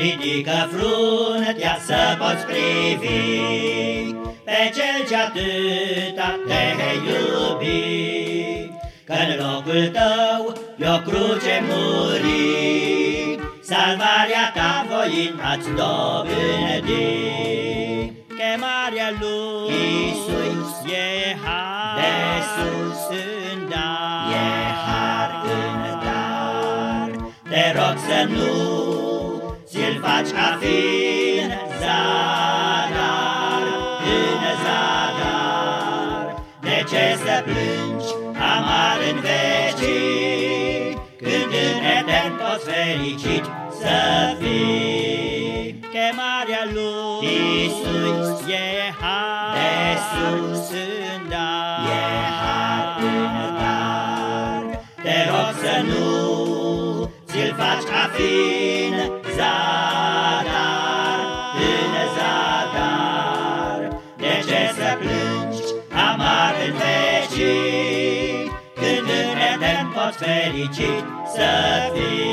Ridică fruntea să poți privi. Pe cel ce atâta te iubi că în locul tău e o cruce muri Salvarea ta voind ați dobândi Chemarea lui Iisus e har. De sus în dar. E har în dar. Te rog să nu ți-l faci a fi în zadar, în zadar. De ce să plângi amar în vecii, când în etern poți fericit să fii? Chemarea lui Iisus e har, de sus în dar, e har în dar. Te rog să nu ți-l faci a fi fericit să fii?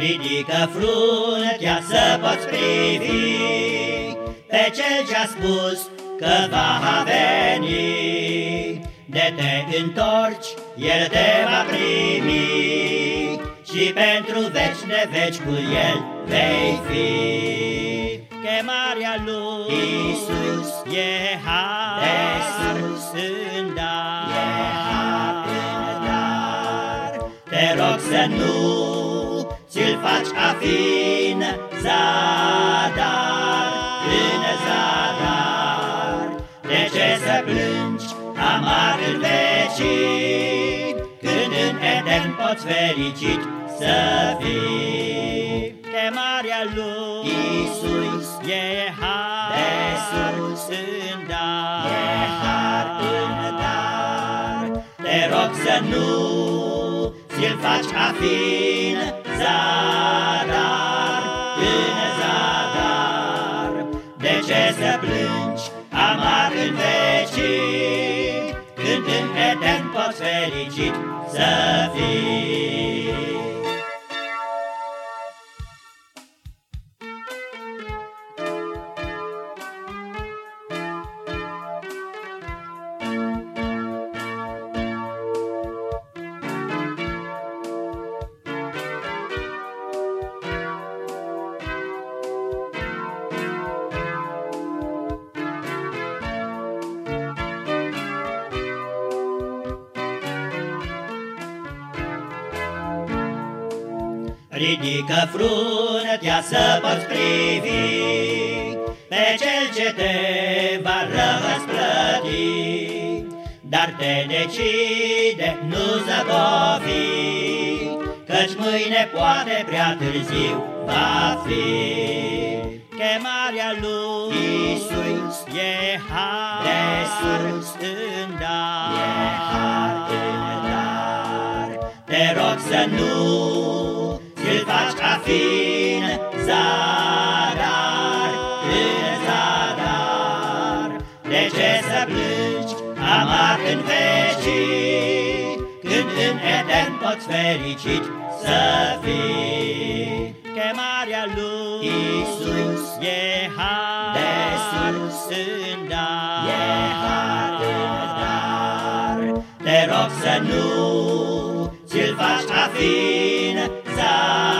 Ridică fruntea să poți privi. Pe cel ce-a spus că va veni De te întorci, el te va primi. Și pentru veci de veci cu el vei fi. Chemarea lui Iisus e har De sus în dar. E har în dar. Te rog să nu ți-l faci a fi în zadar, în zadar. De ce să plângi amar în vecii, când în etern poți fericit să fii? Chemarea lui Iisus e har, de sus în dar, e har în dar. Te rog să nu ți-l faci a fi în zadar, în zadar. De ce să plângi amar în vecii, când în etern poți fericit să fii? Ridică fruntea să poți privi Pe cel ce te va răsplăti. Dar te decide, nu zăbovi Căci mâine poate prea târziu va fi. Chemarea lui Iisus e har De sus în dar. E har în dar. Te rog să nu îl faci a fi în zadar, în zadar. De ce să plângi amar în vecii, când în etern poți fericit să fii? Chemarea lui Iisus e har, de sus în dar, e har în dar. Te rog să nu ți-l faci a fi în zadar,